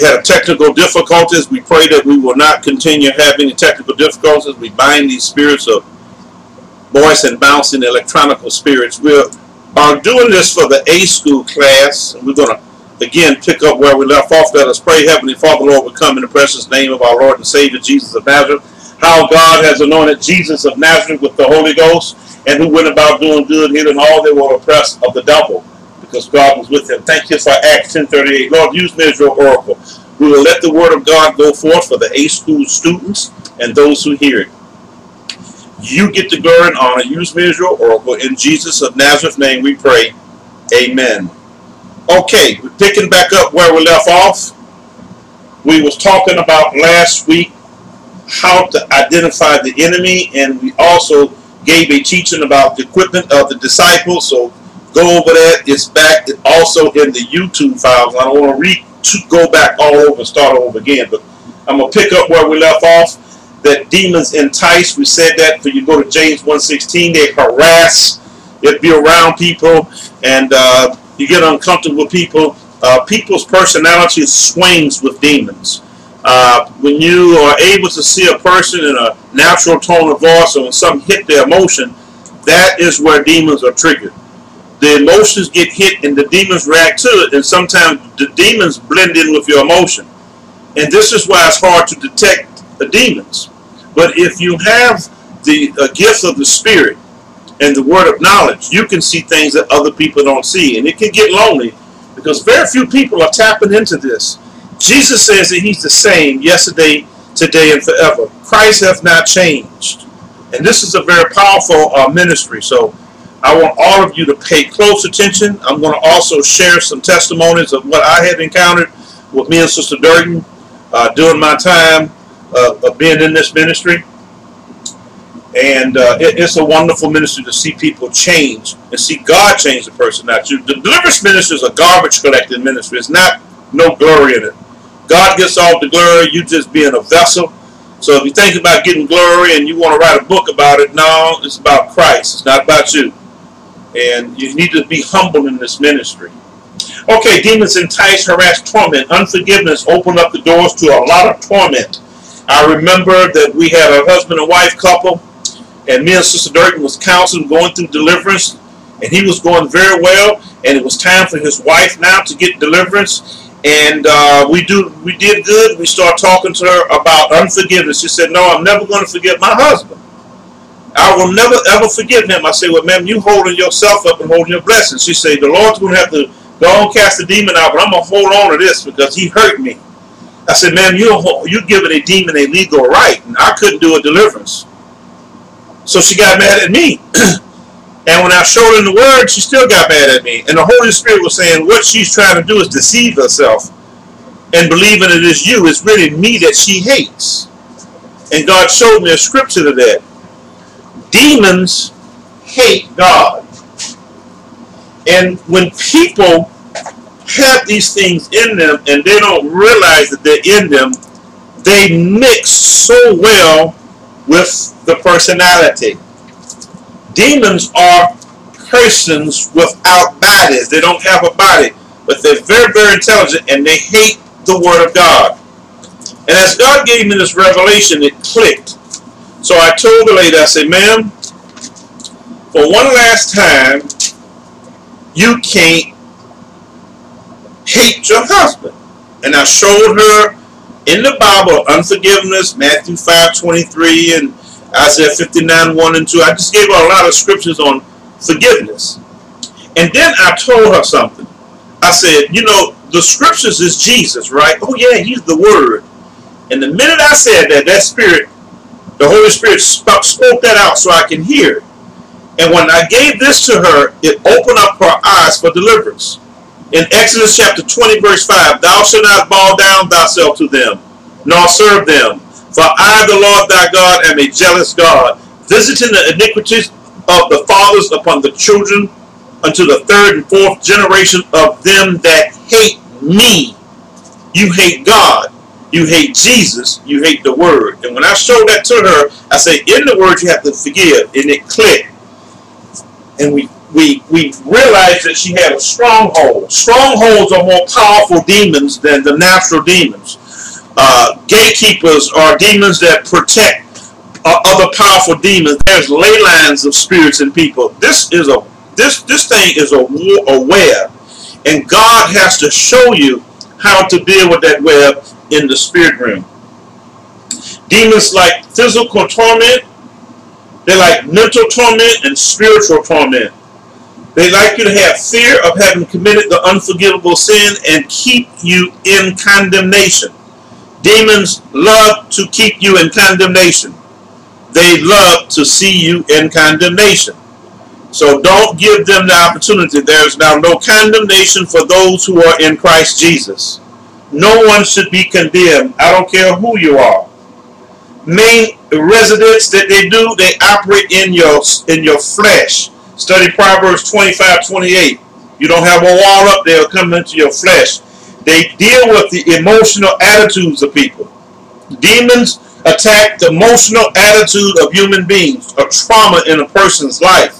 We had technical difficulties. We pray that we will not continue having technical difficulties. We bind these spirits of voice and bouncing electronical spirits. We are doing this for the A school class. And we're going to again pick up where we left off. Let us pray. Heavenly Father, Lord, we come in the precious name of our Lord and Savior Jesus of Nazareth. How God has anointed Jesus of Nazareth with the Holy Ghost and who went about doing good, healing all that were oppressed of the devil because God was with him. Thank you for Acts 10.38. Lord, use me as your oracle. We will let the word of God go forth for the A school students and those who hear it. You get the glory and honor. Use me as your oracle. In Jesus of Nazareth name we pray. Amen. Okay, we're picking back up where we left off. We was talking about last week how to identify the enemy and we also gave a teaching about the equipment of the disciples. So go over that. It's back also in the YouTube files. I don't want to re to go back all over and start over again, but I'm gonna pick up where we left off. That demons entice. We said that. For you go to James 1:16, they harass. They be around people, and uh, you get uncomfortable with people. Uh, people's personality swings with demons. Uh, when you are able to see a person in a natural tone of voice, or when something hit their emotion, that is where demons are triggered the emotions get hit and the demons react to it and sometimes the demons blend in with your emotion. And this is why it's hard to detect the demons. But if you have the uh, gift of the spirit and the word of knowledge you can see things that other people don't see and it can get lonely because very few people are tapping into this. Jesus says that he's the same yesterday today and forever. Christ hath not changed. And this is a very powerful uh, ministry so I want all of you to pay close attention. I'm going to also share some testimonies of what I had encountered with me and Sister Durden uh, during my time uh, of being in this ministry. And uh, it, it's a wonderful ministry to see people change and see God change the person. Not you. The deliverance ministry is a garbage collecting ministry. It's not no glory in it. God gets all the glory. You just being a vessel. So if you think about getting glory and you want to write a book about it, no, it's about Christ. It's not about you and you need to be humble in this ministry. Okay, demons entice, harass, torment. Unforgiveness open up the doors to a lot of torment. I remember that we had a husband and wife couple, and me and Sister Durkin was counseling, going through deliverance, and he was going very well, and it was time for his wife now to get deliverance. And uh, we do, we did good. We started talking to her about unforgiveness. She said, "No, I'm never going to forget my husband." I will never ever forgive him. I say, well, ma'am, you holding yourself up and holding your blessings. She said, the Lord's going to have to go and cast the demon out, but I'm going to hold on to this because he hurt me. I said, ma'am, you you giving a demon a legal right, and I couldn't do a deliverance. So she got mad at me. and when I showed her the word, she still got mad at me. And the Holy Spirit was saying what she's trying to do is deceive herself and believing it is you. It's really me that she hates. And God showed me a scripture to that demons hate God. And when people have these things in them and they don't realize that they're in them, they mix so well with the personality. Demons are persons without bodies. They don't have a body, but they're very, very intelligent and they hate the Word of God. And as God gave me this revelation, it clicked. So I told the lady, I said, ma'am, for one last time, you can't hate your husband. And I showed her in the Bible unforgiveness, Matthew 5 23 and Isaiah 59 1 and 2. I just gave her a lot of scriptures on forgiveness. And then I told her something. I said, you know, the scriptures is Jesus, right? Oh, yeah, he's the word. And the minute I said that, that spirit the Holy Spirit spoke that out so I can hear. And when I gave this to her, it opened up her eyes for deliverance. In Exodus chapter 20, verse 5, Thou shalt not bow down thyself to them, nor serve them. For I, the Lord thy God, am a jealous God, visiting the iniquities of the fathers upon the children unto the third and fourth generation of them that hate me. You hate God. You hate Jesus, you hate the word. And when I showed that to her, I say, in the word you have to forgive. And it clicked. And we we we realized that she had a stronghold. Strongholds are more powerful demons than the natural demons. Uh, gatekeepers are demons that protect uh, other powerful demons. There's ley lines of spirits and people. This is a this this thing is a, a web, and God has to show you how to deal with that web in the spirit realm. Demons like physical torment, they like mental torment and spiritual torment. They like you to have fear of having committed the unforgivable sin and keep you in condemnation. Demons love to keep you in condemnation. They love to see you in condemnation. So don't give them the opportunity. There is now no condemnation for those who are in Christ Jesus. No one should be condemned. I don't care who you are. Main residents that they do, they operate in your in your flesh. Study Proverbs 25, 28. You don't have a wall up there coming into your flesh. They deal with the emotional attitudes of people. Demons attack the emotional attitude of human beings, a trauma in a person's life.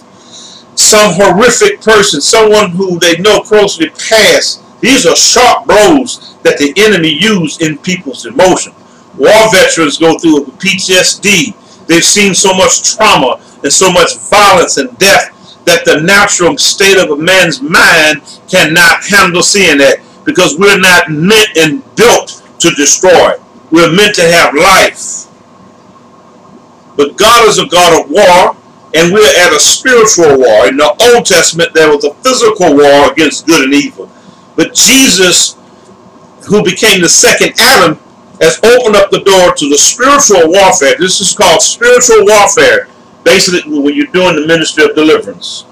Some horrific person, someone who they know closely past. These are sharp blows that the enemy use in people's emotion. War veterans go through PTSD. They've seen so much trauma and so much violence and death that the natural state of a man's mind cannot handle seeing that because we're not meant and built to destroy. We're meant to have life. But God is a God of war, and we're at a spiritual war. In the Old Testament, there was a physical war against good and evil. But Jesus, who became the second Adam, has opened up the door to the spiritual warfare. This is called spiritual warfare, basically when you're doing the ministry of deliverance.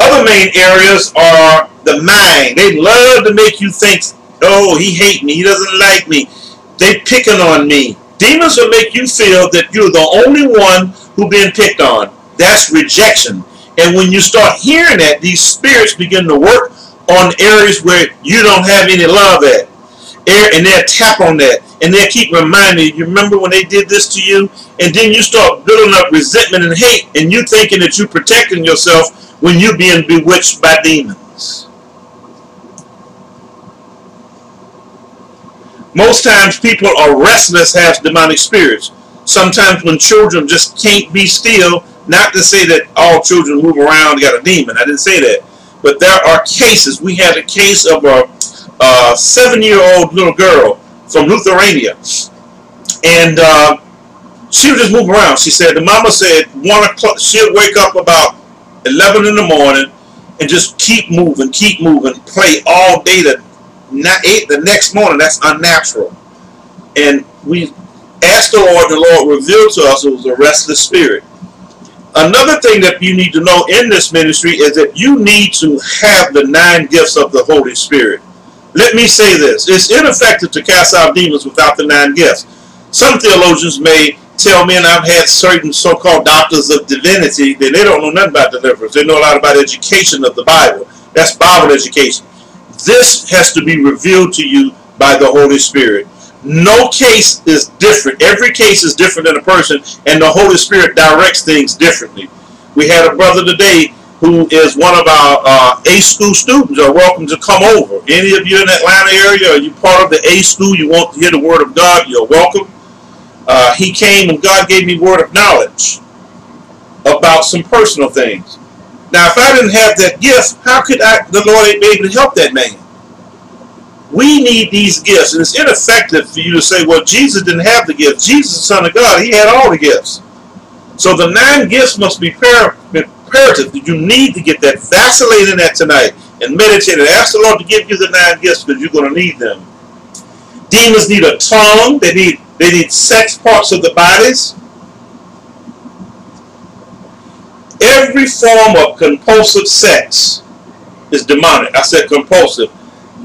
Other main areas are the mind. They love to make you think, oh, he hates me, he doesn't like me, they picking on me. Demons will make you feel that you're the only one who being picked on. That's rejection. And when you start hearing that, these spirits begin to work on areas where you don't have any love at. And they'll tap on that. And they'll keep reminding you, you remember when they did this to you? And then you start building up resentment and hate. And you thinking that you're protecting yourself when you're being bewitched by demons. Most times people are restless, have demonic spirits. Sometimes when children just can't be still, not to say that all children move around got a demon. I didn't say that. But there are cases. We had a case of a, a seven-year-old little girl from Lithuania. And uh, she would just move around. She said, the mama said, one o'clock, She'd wake up about 11 in the morning and just keep moving, keep moving, play all day not eight the next morning. That's unnatural. And we asked the Lord, the Lord revealed to us it was a restless spirit. Another thing that you need to know in this ministry is that you need to have the nine gifts of the Holy Spirit. Let me say this. It's ineffective to cast out demons without the nine gifts. Some theologians may tell me, and I've had certain so-called doctors of divinity, that they don't know nothing about deliverance. They know a lot about education of the Bible. That's Bible education. This has to be revealed to you by the Holy Spirit. No case is different. Every case is different than a person, and the Holy Spirit directs things differently. We had a brother today who is one of our uh, A school students are welcome to come over. Any of you in the Atlanta area, are you part of the A school, you want to hear the word of God, you're welcome. Uh, he came and God gave me word of knowledge about some personal things. Now, if I didn't have that gift, how could I, the Lord be able to help that man? We need these gifts, and it's ineffective for you to say, well, Jesus didn't have the gift. Jesus, the Son of God, he had all the gifts. So the nine gifts must be imperative. You need to get that. Vacillate in that tonight and meditate and ask the Lord to give you the nine gifts because you're going to need them. Demons need a tongue. They need they need sex parts of the bodies. Every form of compulsive sex is demonic. I said compulsive.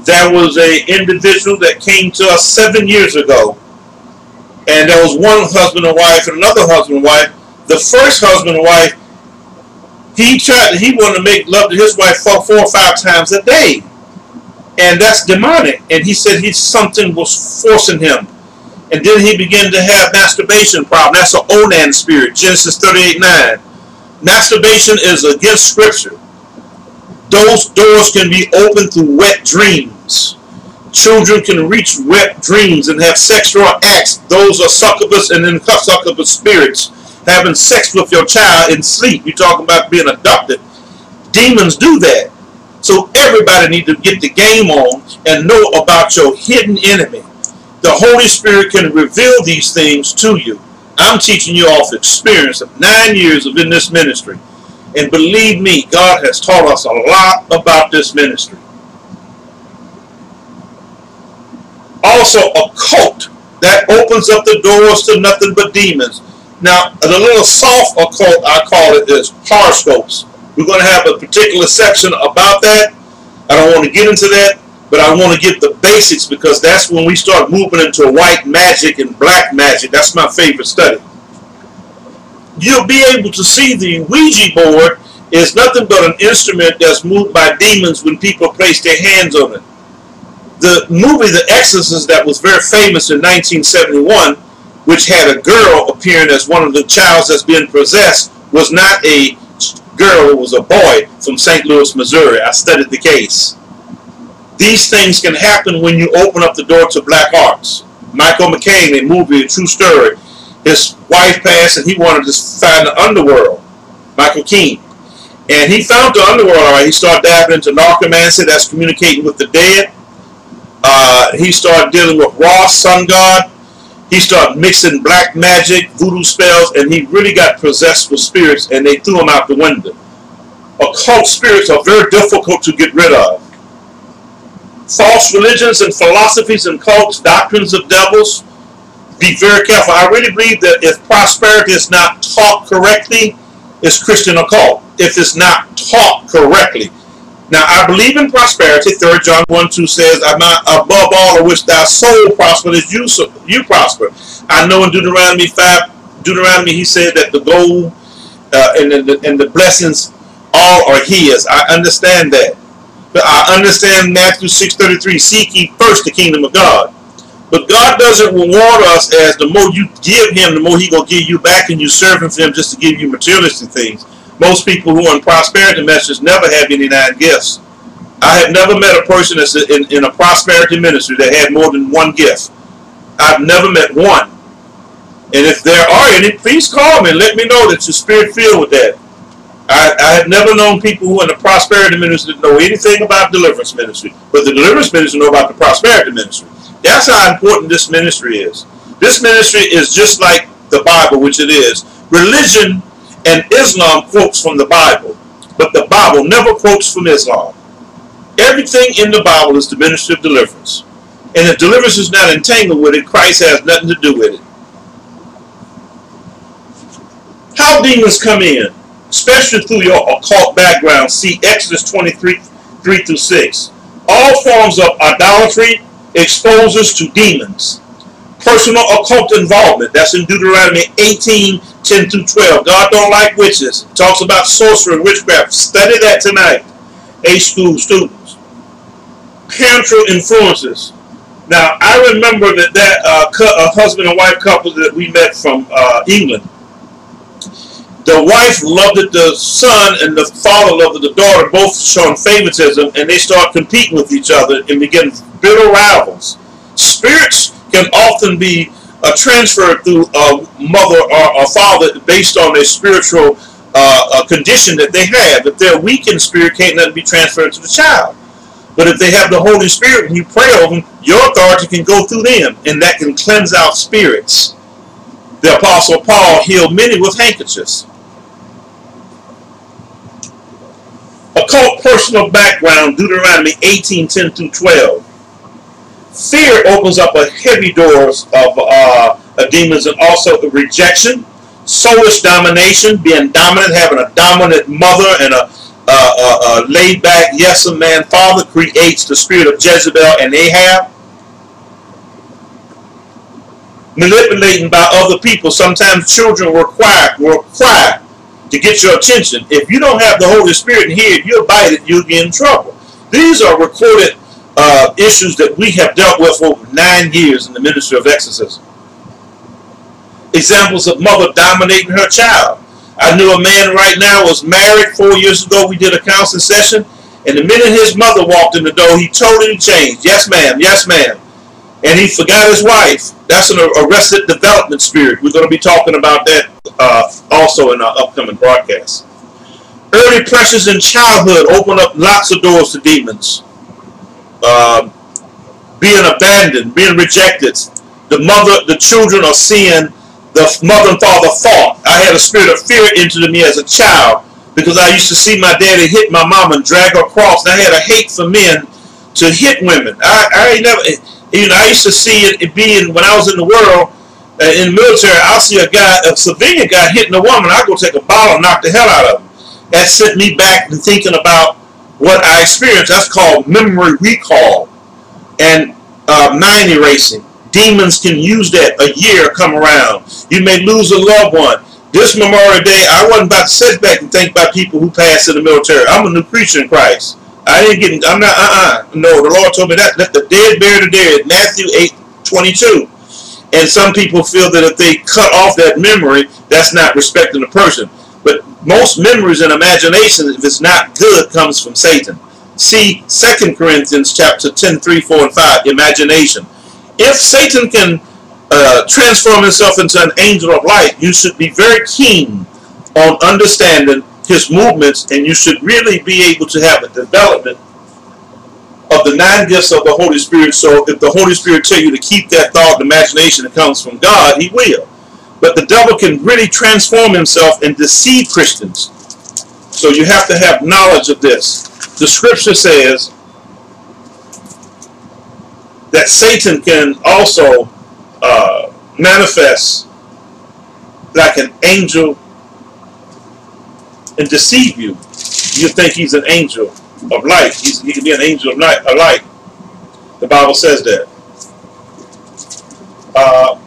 There was a individual that came to us seven years ago, and there was one husband and wife and another husband and wife. The first husband and wife, he tried. He wanted to make love to his wife four, four or five times a day, and that's demonic. And he said he something was forcing him, and then he began to have masturbation problem. That's an onan spirit. Genesis thirty-eight nine. Masturbation is against Scripture. Those doors can be opened through wet dreams. Children can reach wet dreams and have sexual acts. Those are succubus and then succubus spirits having sex with your child in sleep. You're talking about being adopted. Demons do that. So everybody need to get the game on and know about your hidden enemy. The Holy Spirit can reveal these things to you. I'm teaching you off experience of nine years of in this ministry. And believe me, God has taught us a lot about this ministry. Also, occult that opens up the doors to nothing but demons. Now, the little soft occult, I call it, is horoscopes. We're going to have a particular section about that. I don't want to get into that, but I want to get the basics because that's when we start moving into white magic and black magic. That's my favorite study. You'll be able to see the Ouija board is nothing but an instrument that's moved by demons when people place their hands on it. The movie The Exorcist that was very famous in 1971, which had a girl appearing as one of the childs that's being possessed, was not a girl, it was a boy from St. Louis, Missouri. I studied the case. These things can happen when you open up the door to black arts. Michael McCain, a movie, a true story. His wife passed and he wanted to find the underworld. Michael Keene. And he found the underworld, all right. He started dabbling into necromancy, that's communicating with the dead. Uh, he started dealing with Ross, sun god. He started mixing black magic, voodoo spells, and he really got possessed with spirits, and they threw him out the window. Occult spirits are very difficult to get rid of. False religions and philosophies and cults, doctrines of devils, be very careful. I really believe that if prosperity is not taught correctly, it's Christian occult. If it's not taught correctly. Now, I believe in prosperity. 3 John 1 2 says, I'm not above all of which thy soul prosper as you, you prosper. I know in Deuteronomy 5, Deuteronomy, he said that the gold uh, and, the, and the blessings all are his. I understand that. But I understand Matthew 6.33, seek ye first the kingdom of God. But God doesn't reward us as the more you give him, the more he going to give you back and you serve him for him just to give you materialistic things. Most people who are in prosperity messages never have any nine gifts. I have never met a person that's in, in a prosperity ministry that had more than one gift. I've never met one. And if there are any, please call me and let me know that you're spirit filled with that. I, I have never known people who are in the prosperity ministry that know anything about deliverance ministry, but the deliverance ministry know about the prosperity ministry. That's how important this ministry is. This ministry is just like the Bible, which it is. Religion and Islam quotes from the Bible, but the Bible never quotes from Islam. Everything in the Bible is the ministry of deliverance. And if deliverance is not entangled with it, Christ has nothing to do with it. How demons come in, especially through your occult background, see Exodus 23 3 through 6. All forms of idolatry exposes to demons. Personal occult involvement, that's in Deuteronomy 18 10 through 12. God don't like witches. Talks about sorcery and witchcraft. Study that tonight. A school students. Parental influences. Now, I remember that that uh, uh, husband and wife couple that we met from uh, England. The wife loved the son, and the father loved the daughter, both showing favoritism, and they start competing with each other and begin bitter rivals. Spirits can often be uh, transferred through a mother or a father based on their spiritual uh, condition that they have. If they're weak in spirit, can't nothing be transferred to the child. But if they have the Holy Spirit and you pray over them, your authority can go through them, and that can cleanse out spirits. The Apostle Paul healed many with handkerchiefs. Occult personal background, Deuteronomy 18, 10 through 12 fear opens up a heavy doors of uh, demons and also rejection, soulish domination, being dominant, having a dominant mother and a, uh, uh, uh, laid back yes a man father creates the spirit of Jezebel and Ahab. Manipulating by other people. Sometimes children require require to get your attention. If you don't have the Holy Spirit in here, you'll bite it, you'll get in trouble. These are recorded uh, issues that we have dealt with for nine years in the ministry of exorcism. Examples of mother dominating her child. I knew a man right now was married four years ago. We did a counseling session. And the minute his mother walked in the door, he totally changed. Yes, ma'am. Yes, ma'am. And he forgot his wife. That's an arrested development spirit. We're going to be talking about that uh, also in our upcoming broadcast. Early pressures in childhood open up lots of doors to demons. Uh, being abandoned, being rejected. The mother, the children are seeing the mother and father fought. I had a spirit of fear into me as a child because I used to see my daddy hit my mom and drag her across. And I had a hate for men to hit women. I, I never, you know, I used to see it, it being when I was in the world, uh, in the military, I'll see a guy, a civilian guy hitting a woman. I go take a bottle and knock the hell out of him. That sent me back to thinking about what I experienced. That's called memory recall and uh, mind erasing. Demons can use that a year come around. You may lose a loved one. This Memorial Day, I wasn't about to sit back and think about people who passed in the military. I'm a new creature in Christ. I didn't get, I'm not, uh-uh. No, the Lord told me that. Let the dead bury the dead. Matthew 8, 22. And some people feel that if they cut off that memory, that's not respecting the person. But most memories and imagination, if it's not good, comes from Satan. See 2 Corinthians chapter 10, 3, 4, and 5, imagination. If Satan can uh, transform himself into an angel of light, you should be very keen on understanding his movements and you should really be able to have a development of the nine gifts of the Holy Spirit. So if the Holy Spirit tell you to keep that thought and imagination that comes from God, he will. But the devil can really transform himself and deceive Christians. So you have to have knowledge of this. The scripture says that Satan can also uh, manifest like an angel and deceive you. You think he's an angel of light. He's, he can be an angel of light. Light. The Bible says that. Uh,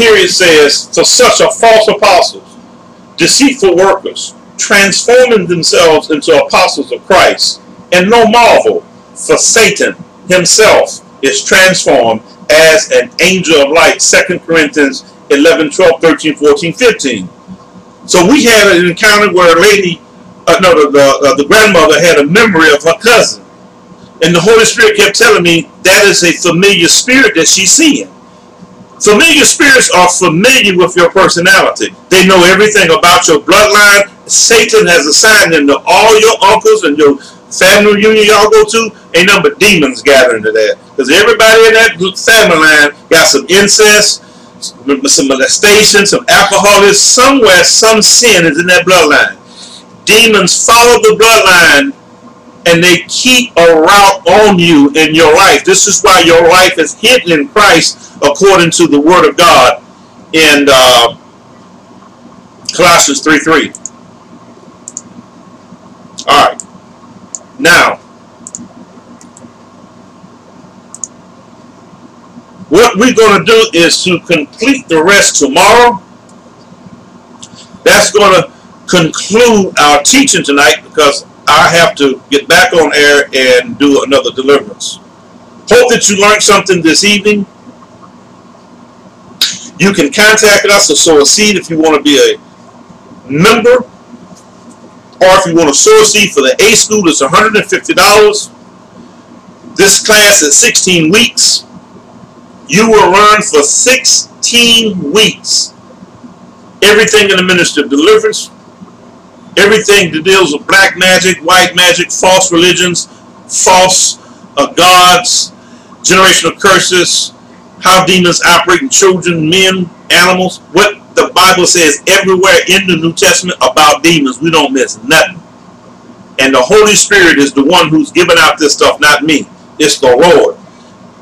here it says, for such are false apostles, deceitful workers, transforming themselves into apostles of Christ. And no marvel, for Satan himself is transformed as an angel of light. 2 Corinthians 11, 12, 13, 14, 15. So we had an encounter where a lady, uh, no, the, the, uh, the grandmother had a memory of her cousin. And the Holy Spirit kept telling me that is a familiar spirit that she's seeing. Familiar spirits are familiar with your personality. They know everything about your bloodline. Satan has assigned them to all your uncles and your family reunion y'all go to. Ain't nothing but demons gathering to that. Because everybody in that family line got some incest, some molestation, some alcoholism. Somewhere, some sin is in that bloodline. Demons follow the bloodline and they keep a route on you in your life. This is why your life is hidden in Christ according to the Word of God in uh, Colossians 3 3. All right. Now, what we're going to do is to complete the rest tomorrow. That's going to conclude our teaching tonight because I have to get back on air and do another deliverance. Hope that you learned something this evening. You can contact us or sow a seed if you want to be a member or if you want to sow a seed for the A school, it's $150. This class is 16 weeks. You will learn for 16 weeks everything in the ministry of deliverance, everything that deals with black magic, white magic, false religions, false uh, gods, generational curses, how demons operate in children, men, animals, what the Bible says everywhere in the New Testament about demons. We don't miss nothing. And the Holy Spirit is the one who's giving out this stuff, not me. It's the Lord.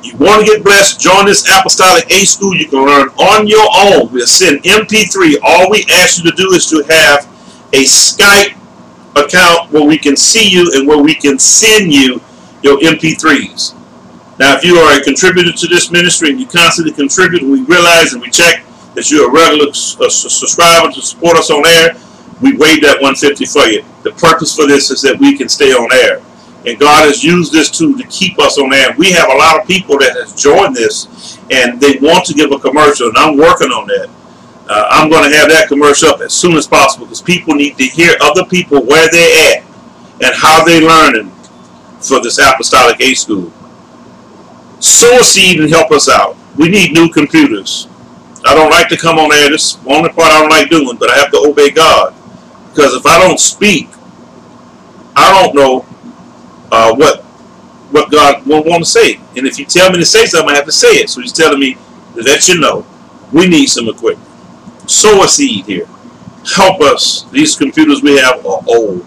You want to get blessed, join this Apostolic A School. You can learn on your own. We'll send MP3. All we ask you to do is to have a Skype account where we can see you and where we can send you your MP3s. Now, if you are a contributor to this ministry and you constantly contribute, we realize and we check that you're a regular subscriber to support us on air, we waive that 150 for you. The purpose for this is that we can stay on air. And God has used this tool to keep us on air. We have a lot of people that has joined this and they want to give a commercial and I'm working on that. Uh, I'm going to have that commercial up as soon as possible because people need to hear other people where they're at and how they're learning for this apostolic A school. Sow a seed and help us out. We need new computers. I don't like to come on air. This only part I don't like doing, but I have to obey God. Because if I don't speak, I don't know uh, what what God will want to say. And if you tell me to say something, I have to say it. So he's telling me to let you know we need some equipment. Sow a seed here. Help us. These computers we have are old.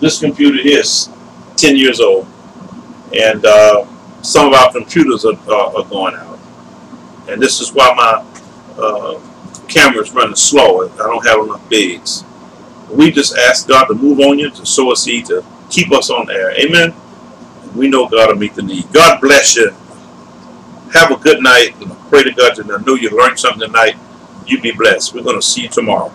This computer here is 10 years old. And uh, some of our computers are, are, are going out. And this is why my uh, camera is running slow. I don't have enough bigs. We just ask God to move on you, to sow a seed, to keep us on air. Amen. We know God will meet the need. God bless you. Have a good night. Pray to God. And I know you learned something tonight. You be blessed. We're going to see you tomorrow.